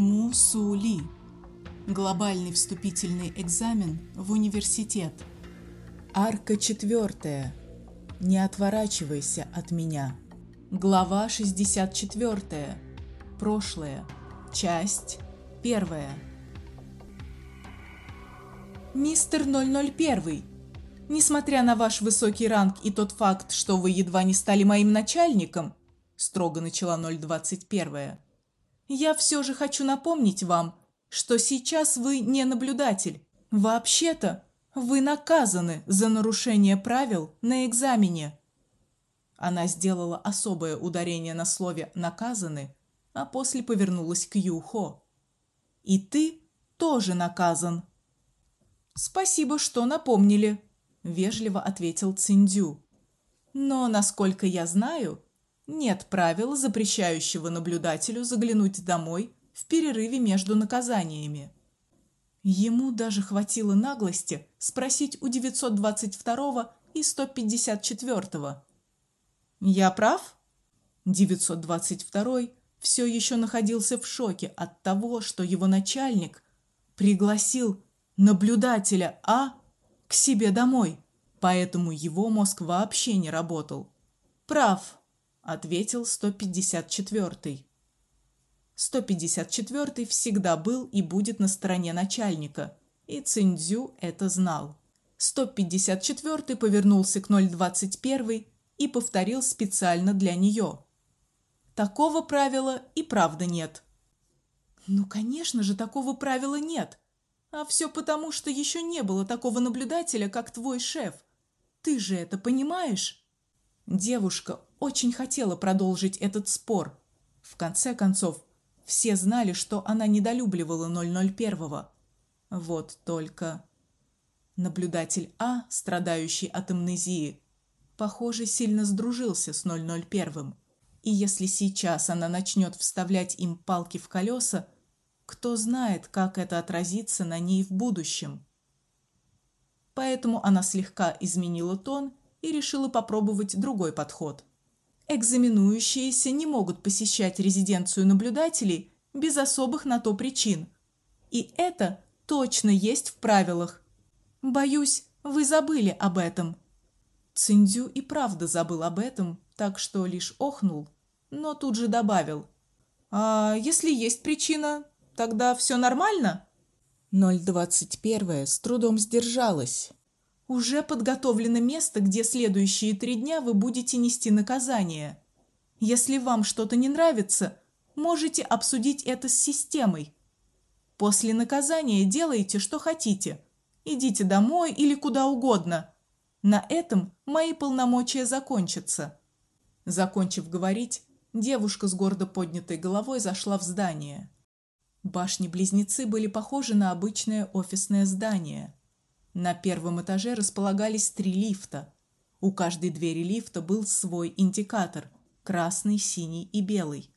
Мусули. Глобальный вступительный экзамен в университет. Арка четвертая. Не отворачивайся от меня. Глава 64. Прошлое. Часть первая. Мистер 001, несмотря на ваш высокий ранг и тот факт, что вы едва не стали моим начальником, строго начала 021. Я все же хочу напомнить вам, что сейчас вы не наблюдатель. Вообще-то вы наказаны за нарушение правил на экзамене. Она сделала особое ударение на слове наказаны, а после повернулась к Юхо. И ты тоже наказан. Спасибо, что напомнили, вежливо ответил Циндю. Но, насколько я знаю, нет правила, запрещающего наблюдателю заглянуть домой в перерыве между наказаниями. Ему даже хватило наглости спросить у 922 и 154. Я прав? 922 все еще находился в шоке от того, что его начальник пригласил наблюдателя А к себе домой, поэтому его мозг вообще не работал. Прав ответил 154-й. 154-й всегда был и будет на стороне начальника, и Циндзю это знал. 154-й повернулся к 021 и повторил специально для нее. Такого правила и правда нет. Ну, конечно же, такого правила нет. А все потому, что еще не было такого наблюдателя, как твой шеф. Ты же это понимаешь? Девушка очень хотела продолжить этот спор. В конце концов, все знали, что она недолюбливала 001-го. Вот только наблюдатель А, страдающий от амнезии, похоже, сильно сдружился с 001-м. И если сейчас она начнет вставлять им палки в колеса, кто знает, как это отразится на ней в будущем. Поэтому она слегка изменила тон и решила попробовать другой подход. Экзаменующиеся не могут посещать резиденцию наблюдателей без особых на то причин. И это точно есть в правилах. Боюсь, вы забыли об этом. Циндю и правда забыл об этом, так что лишь охнул, но тут же добавил: "А если есть причина, тогда все нормально?" 021 с трудом сдержалась. Уже подготовлено место, где следующие три дня вы будете нести наказание. Если вам что-то не нравится, можете обсудить это с системой. После наказания делайте, что хотите. Идите домой или куда угодно. На этом мои полномочия закончатся. Закончив говорить, девушка с гордо поднятой головой зашла в здание. Башни-близнецы были похожи на обычное офисное здание. На первом этаже располагались три лифта. У каждой двери лифта был свой индикатор: красный, синий и белый.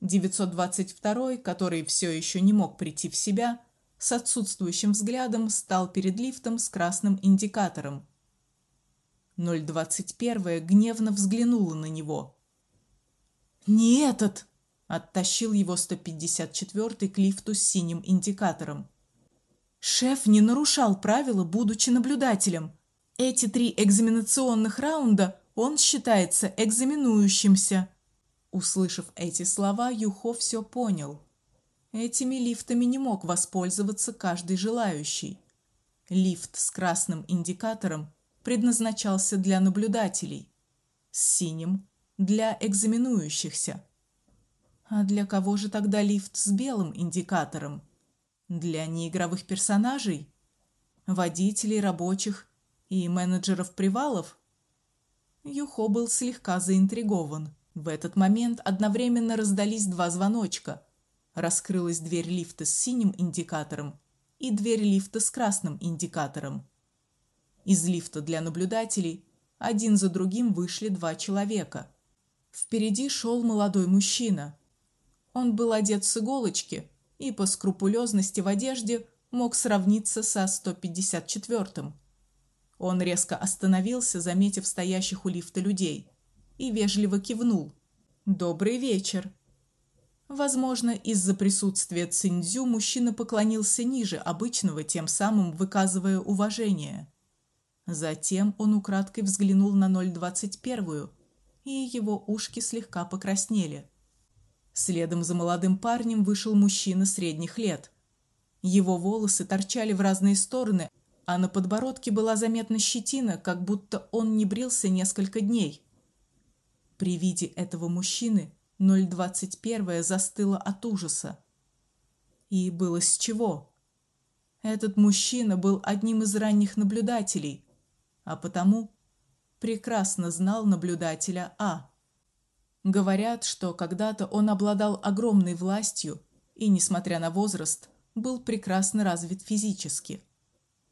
922, который все еще не мог прийти в себя, с отсутствующим взглядом стал перед лифтом с красным индикатором. 021 гневно взглянула на него. "Не этот", оттащил его 154 к лифту с синим индикатором. Шеф не нарушал правила, будучи наблюдателем. Эти три экзаменационных раунда он считается экзаменующимся. Услышав эти слова, Юхо все понял. Этими лифтами не мог воспользоваться каждый желающий. Лифт с красным индикатором предназначался для наблюдателей, с синим для экзаменующихся. А для кого же тогда лифт с белым индикатором? Для неигровых персонажей, водителей, рабочих и менеджеров привалов. Юхо был слегка заинтригован. В этот момент одновременно раздались два звоночка. Раскрылась дверь лифта с синим индикатором и дверь лифта с красным индикатором. Из лифта для наблюдателей один за другим вышли два человека. Впереди шел молодой мужчина. Он был одет с иголочки и по скрупулезности в одежде мог сравниться со 154-м. Он резко остановился, заметив стоящих у лифта людей, и вежливо кивнул. Добрый вечер. Возможно, из-за присутствия Циндзю мужчина поклонился ниже обычного, тем самым выказывая уважение. Затем он украдкой взглянул на 021, и его ушки слегка покраснели. Следом за молодым парнем вышел мужчина средних лет. Его волосы торчали в разные стороны, а на подбородке была заметна щетина, как будто он не брился несколько дней. При виде этого мужчины 021 застыла от ужаса. И было с чего. Этот мужчина был одним из ранних наблюдателей, а потому прекрасно знал наблюдателя А. Говорят, что когда-то он обладал огромной властью и, несмотря на возраст, был прекрасно развит физически.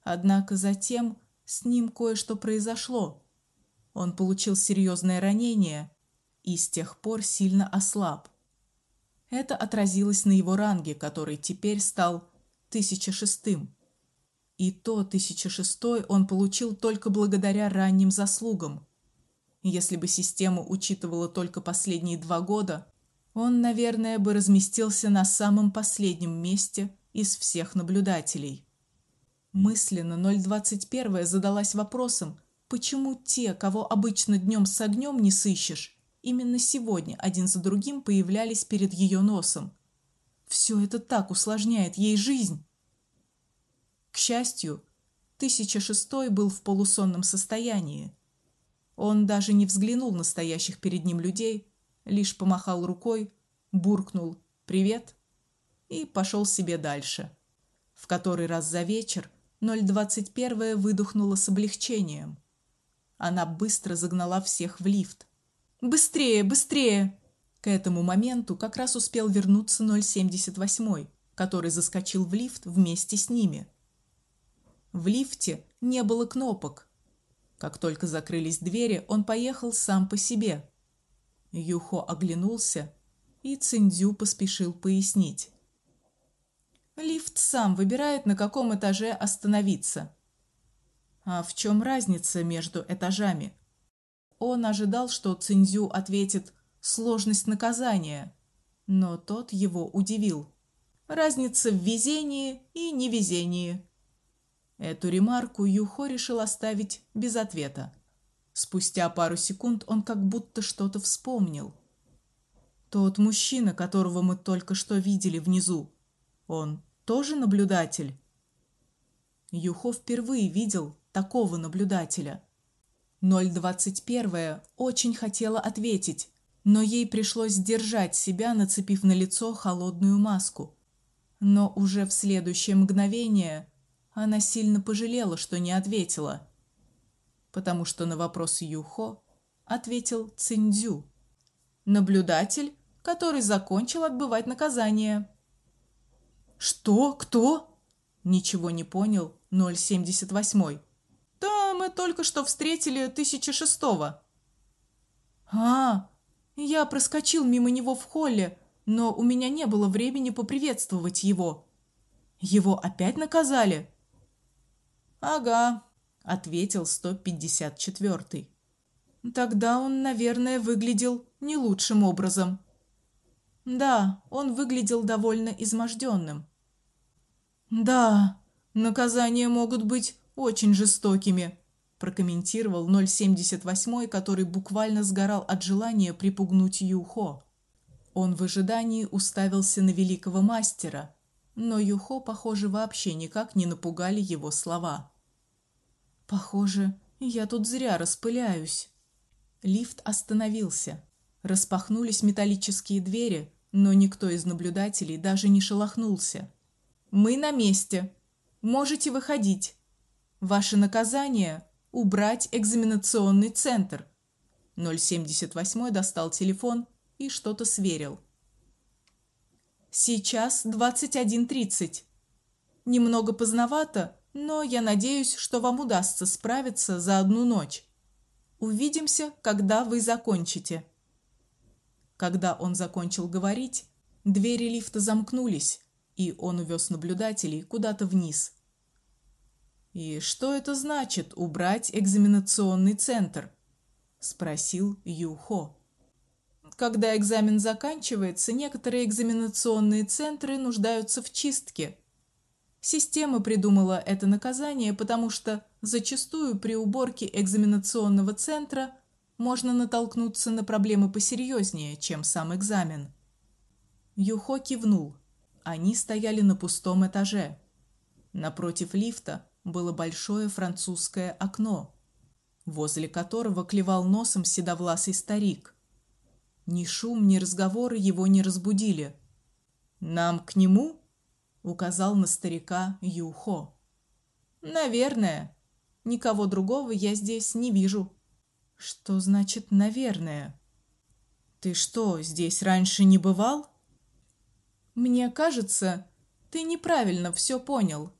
Однако затем с ним кое-что произошло. Он получил серьезное ранение и с тех пор сильно ослаб. Это отразилось на его ранге, который теперь стал 1006-м. И то 1006 он получил только благодаря ранним заслугам. Если бы система учитывала только последние два года, он, наверное, бы разместился на самом последнем месте из всех наблюдателей. Мысленно 021 задалась вопросом, почему те, кого обычно днем с огнем не сыщешь, именно сегодня один за другим появлялись перед ее носом. Все это так усложняет ей жизнь. К счастью, 1006 был в полусонном состоянии. Он даже не взглянул на стоящих перед ним людей, лишь помахал рукой, буркнул «Привет» и пошел себе дальше. В который раз за вечер 021 выдохнула с облегчением. Она быстро загнала всех в лифт. Быстрее, быстрее. К этому моменту как раз успел вернуться 078, который заскочил в лифт вместе с ними. В лифте не было кнопок. Как только закрылись двери, он поехал сам по себе. Юхо оглянулся, и Циндзю поспешил пояснить. Лифт сам выбирает, на каком этаже остановиться. А в чем разница между этажами? Он ожидал, что Цинзю ответит сложность наказания, но тот его удивил. Разница в везении и невезении. Эту ремарку Юхо решил оставить без ответа. Спустя пару секунд он как будто что-то вспомнил. Тот мужчина, которого мы только что видели внизу, он тоже наблюдатель. Юхо впервые видел такого наблюдателя. 021 очень хотела ответить, но ей пришлось сдержать себя, нацепив на лицо холодную маску. Но уже в следующее мгновение она сильно пожалела, что не ответила, потому что на вопрос Юхо ответил Циндзю, наблюдатель, который закончил отбывать наказание. Что? Кто? Ничего не понял 078 мы только что встретили 1006-го. А, я проскочил мимо него в холле, но у меня не было времени поприветствовать его. Его опять наказали? Ага, ответил 154-й. Тогда он, наверное, выглядел не лучшим образом. Да, он выглядел довольно изможденным. Да, наказания могут быть очень жестокими, прокомментировал 078, который буквально сгорал от желания припугнуть Юхо. Он в ожидании уставился на великого мастера, но Юхо, похоже, вообще никак не напугали его слова. Похоже, я тут зря распыляюсь. Лифт остановился. Распахнулись металлические двери, но никто из наблюдателей даже не шелохнулся. Мы на месте. Можете выходить. Ваше наказание убрать экзаменационный центр. 078 достал телефон и что-то сверил. Сейчас 21:30. Немного поздновато, но я надеюсь, что вам удастся справиться за одну ночь. Увидимся, когда вы закончите. Когда он закончил говорить, двери лифта замкнулись, и он увез наблюдателей куда-то вниз. И что это значит убрать экзаменационный центр? спросил Юхо. когда экзамен заканчивается, некоторые экзаменационные центры нуждаются в чистке. Система придумала это наказание, потому что зачастую при уборке экзаменационного центра можно натолкнуться на проблемы посерьезнее, чем сам экзамен. Юхо кивнул. Они стояли на пустом этаже. Напротив лифта было большое французское окно, возле которого клевал носом седовласый старик. Ни шум, ни разговоры его не разбудили. Нам к нему, указал на старика Юхо. Наверное. Никого другого я здесь не вижу. Что значит наверное? Ты что, здесь раньше не бывал? Мне кажется, ты неправильно все понял.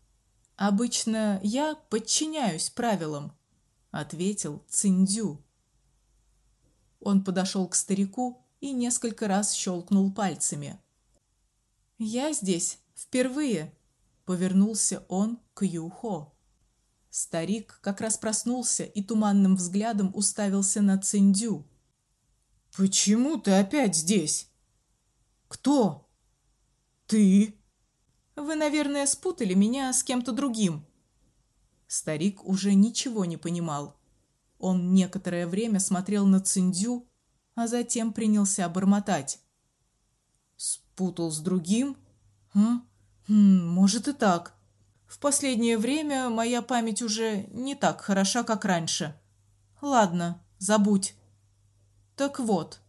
Обычно я подчиняюсь правилам, ответил Циндю. Он подошел к старику и несколько раз щелкнул пальцами. Я здесь впервые, повернулся он к Юхо. Старик как раз проснулся и туманным взглядом уставился на Циндю. Почему ты опять здесь? Кто? Ты? Вы, наверное, спутали меня с кем-то другим. Старик уже ничего не понимал. Он некоторое время смотрел на Циндю, а затем принялся бормотать. Спутал с другим? Хм, хм, может и так. В последнее время моя память уже не так хороша, как раньше. Ладно, забудь. Так вот,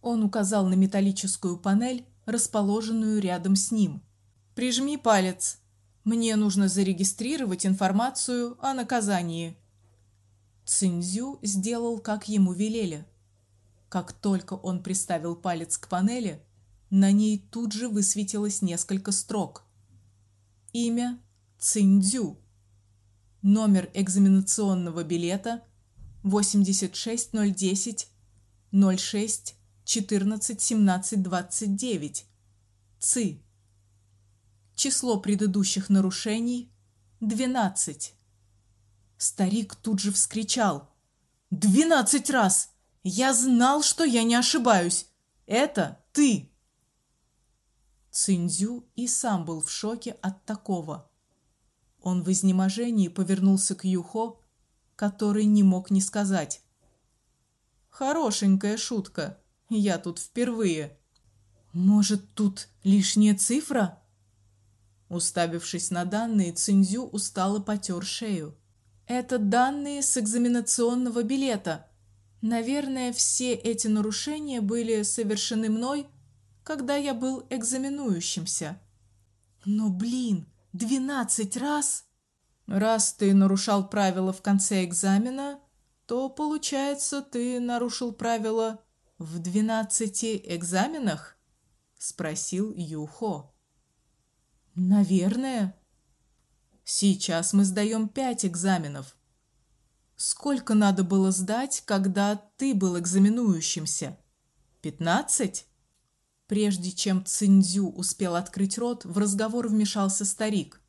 он указал на металлическую панель, расположенную рядом с ним. Прижми палец. Мне нужно зарегистрировать информацию о наказании. Цинзю сделал, как ему велели. Как только он приставил палец к панели, на ней тут же высветилось несколько строк. Имя Цинзю. Номер экзаменационного билета 86010 06 14 17 29. Ци. Число предыдущих нарушений 12. Старик тут же вскричал: «Двенадцать раз! Я знал, что я не ошибаюсь. Это ты!» Циндзю и сам был в шоке от такого. Он в изнеможении повернулся к Юхо, который не мог не сказать: "Хорошенькая шутка. Я тут впервые. Может, тут лишняя цифра?" Уставившись на данные, Циндзю устало потер шею. Это данные с экзаменационного билета. Наверное, все эти нарушения были совершены мной, когда я был экзаменующимся. Но, блин, двенадцать раз. Раз ты нарушал правила в конце экзамена, то получается, ты нарушил правила в двенадцати экзаменах? спросил Юхо. Наверное, Сейчас мы сдаем пять экзаменов. Сколько надо было сдать, когда ты был экзаменующимся? Пятнадцать? Прежде чем Циндзю успел открыть рот, в разговор вмешался старик.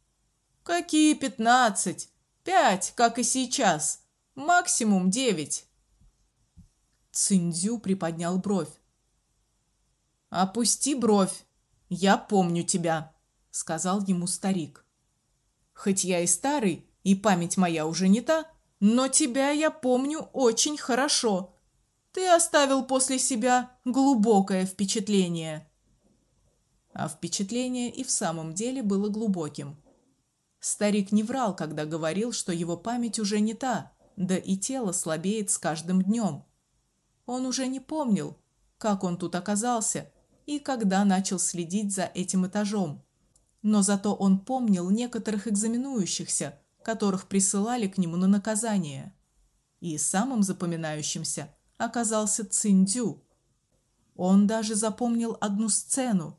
Какие пятнадцать? Пять, как и сейчас. Максимум девять. Циндзю приподнял бровь. Опусти бровь. Я помню тебя, сказал ему старик. Хоть я и старый, и память моя уже не та, но тебя я помню очень хорошо. Ты оставил после себя глубокое впечатление. А впечатление и в самом деле было глубоким. Старик не врал, когда говорил, что его память уже не та, да и тело слабеет с каждым днем. Он уже не помнил, как он тут оказался и когда начал следить за этим этажом но зато он помнил некоторых экзаменующихся, которых присылали к нему на наказание. И самым запоминающимся оказался Циндю. Он даже запомнил одну сцену,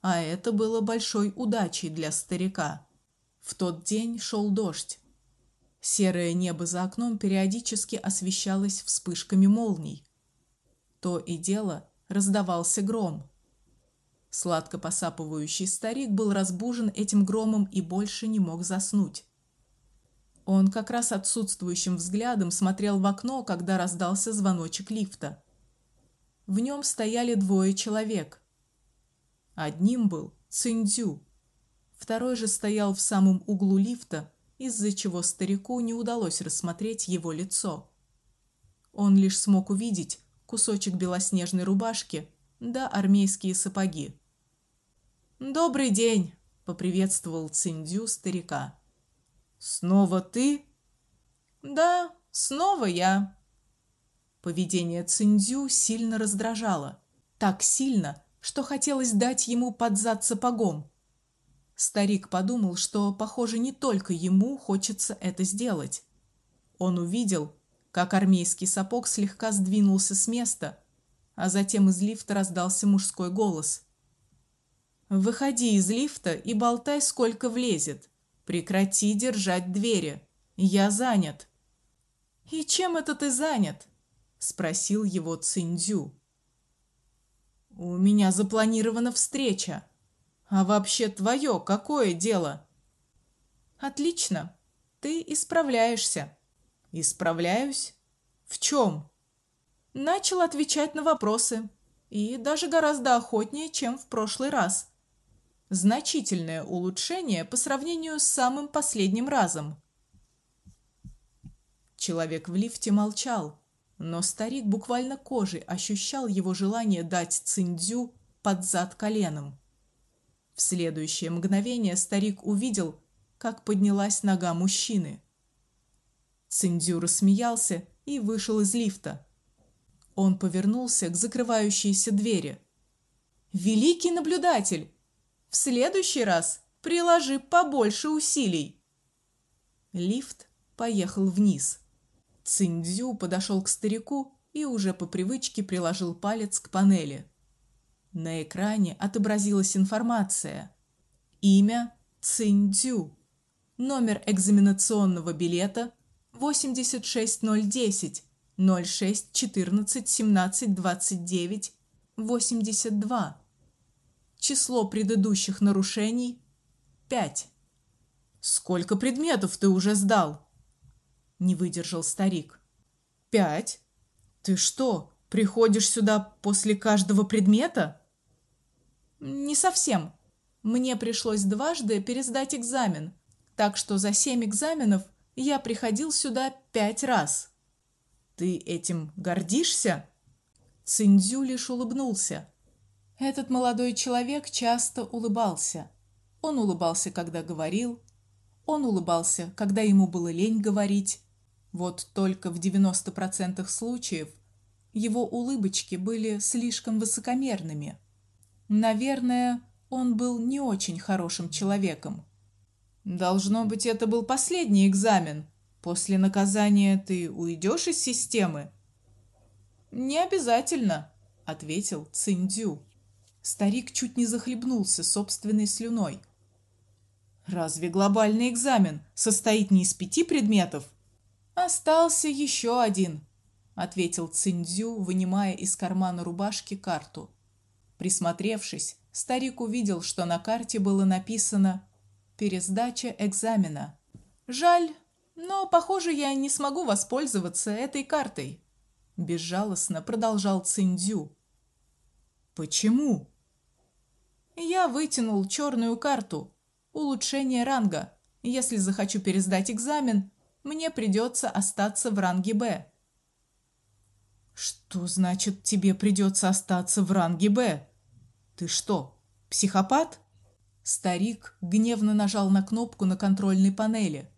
а это было большой удачей для старика. В тот день шел дождь. Серое небо за окном периодически освещалось вспышками молний. То и дело раздавался гром. Сладко посапывающий старик был разбужен этим громом и больше не мог заснуть. Он как раз отсутствующим взглядом смотрел в окно, когда раздался звоночек лифта. В нем стояли двое человек. Одним был Циндзю, второй же стоял в самом углу лифта, из-за чего старику не удалось рассмотреть его лицо. Он лишь смог увидеть кусочек белоснежной рубашки да армейские сапоги. Добрый день, поприветствовал Циндю старика. Снова ты? Да, снова я. Поведение Циндю сильно раздражало, так сильно, что хотелось дать ему под зад сапогом. Старик подумал, что, похоже, не только ему хочется это сделать. Он увидел, как армейский сапог слегка сдвинулся с места, а затем из лифта раздался мужской голос. Выходи из лифта и болтай сколько влезет. Прекрати держать двери. Я занят. И чем это ты занят? спросил его Циндзю. У меня запланирована встреча. А вообще твое какое дело? Отлично. Ты исправляешься. Исправляюсь? В чем? Начал отвечать на вопросы, и даже гораздо охотнее, чем в прошлый раз. Значительное улучшение по сравнению с самым последним разом. Человек в лифте молчал, но старик буквально кожей ощущал его желание дать Циндзю под зад коленом. В следующее мгновение старик увидел, как поднялась нога мужчины. Циндзю рассмеялся и вышел из лифта. Он повернулся к закрывающейся двери. Великий наблюдатель, в следующий раз приложи побольше усилий. Лифт поехал вниз. Циндзю подошел к старику и уже по привычке приложил палец к панели. На экране отобразилась информация: имя Циндзю, номер экзаменационного билета 86010 06 14 17 29 82. Число предыдущих нарушений пять. Сколько предметов ты уже сдал? Не выдержал старик. Пять. Ты что, приходишь сюда после каждого предмета? Не совсем. Мне пришлось дважды пересдать экзамен, так что за семь экзаменов я приходил сюда пять раз. Ты этим гордишься? Циндзю лишь улыбнулся. Этот молодой человек часто улыбался. Он улыбался, когда говорил, он улыбался, когда ему было лень говорить. Вот только в 90% случаев его улыбочки были слишком высокомерными. Наверное, он был не очень хорошим человеком. Должно быть, это был последний экзамен. После наказания ты уйдешь из системы? Не обязательно, ответил Циндю. Старик чуть не захлебнулся собственной слюной. Разве глобальный экзамен состоит не из пяти предметов? Остался еще один, ответил Циндзю, вынимая из кармана рубашки карту. Присмотревшись, старик увидел, что на карте было написано пересдача экзамена. Жаль, но, похоже, я не смогу воспользоваться этой картой, безжалостно продолжал Циндзю. Почему? Я вытянул черную карту. Улучшение ранга. Если захочу пересдать экзамен, мне придется остаться в ранге Б. Что значит тебе придется остаться в ранге Б? Ты что, психопат? Старик гневно нажал на кнопку на контрольной панели.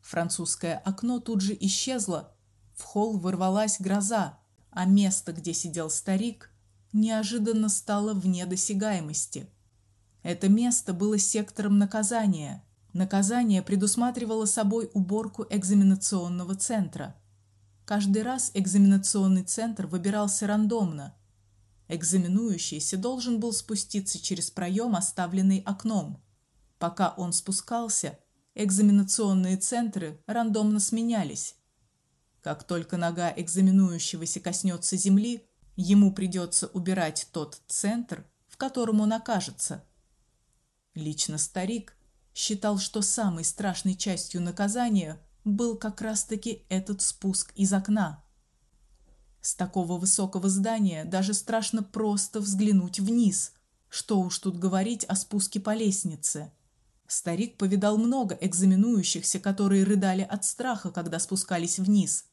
Французское окно тут же исчезло. В холл ворвалась гроза, а место, где сидел старик, неожиданно стало вне досягаемости. Это место было сектором наказания. Наказание предусматривало собой уборку экзаменационного центра. Каждый раз экзаменационный центр выбирался рандомно. Экзаменующийся должен был спуститься через проем, оставленный окном. Пока он спускался, экзаменационные центры рандомно сменялись. Как только нога экзаменующегося коснется земли, ему придется убирать тот центр, в котором он окажется. Лично старик считал, что самой страшной частью наказания был как раз-таки этот спуск из окна. С такого высокого здания даже страшно просто взглянуть вниз. Что уж тут говорить о спуске по лестнице. Старик повидал много экзаменующихся, которые рыдали от страха, когда спускались вниз.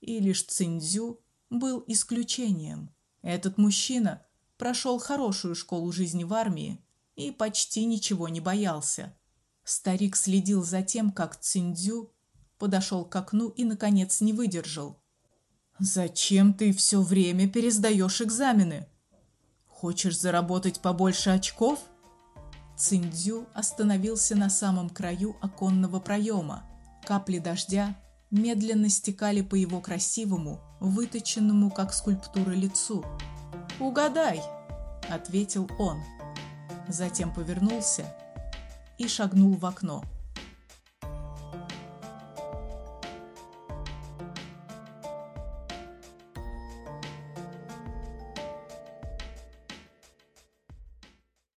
И лишь Циндзю был исключением. Этот мужчина прошел хорошую школу жизни в армии и почти ничего не боялся. Старик следил за тем, как Циндзю подошел к окну и наконец не выдержал. Зачем ты все время пересдаешь экзамены? Хочешь заработать побольше очков? Циндзю остановился на самом краю оконного проема. Капли дождя медленно стекали по его красивому, выточенному как скульптура лицу. "Угадай", ответил он. Затем повернулся и шагнул в окно.